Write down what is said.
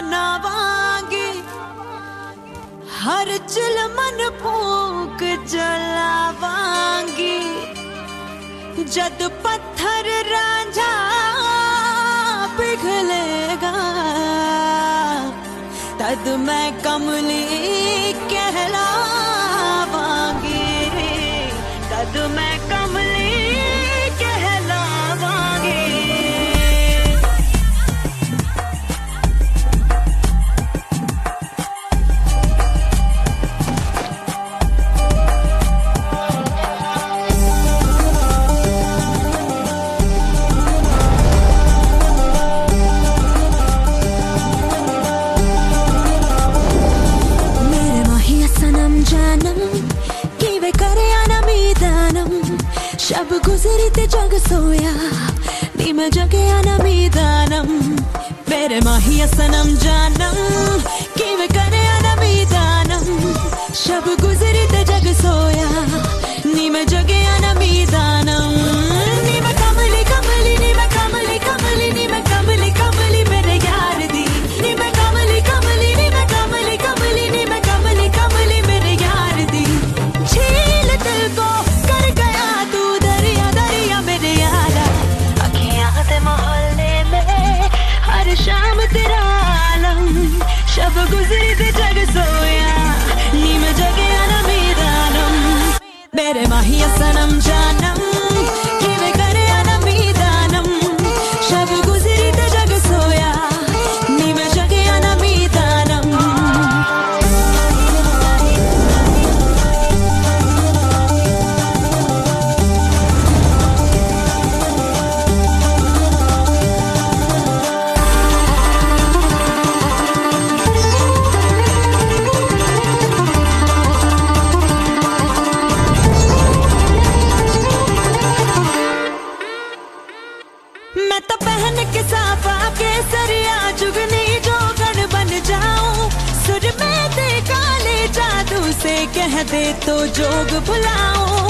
मनावांगे हर chill मन फूक जलावांगे। जद पत्थर राजा पिघलेगा तद मैं कमली कहला अब गुजरते जग सोया नी जगे आनम ही दानम मेरे माही सनम जानम कि वे करे आनम दानम शब गुजरते जग सोया नी जगे आनम दानम Tere mahia sana mjana मैं तो पहन के साफा के सरिया जुगनी जोगन बन जाऊँ। सुर में दे काले जादू से कह दे तो जोग बुलाऊं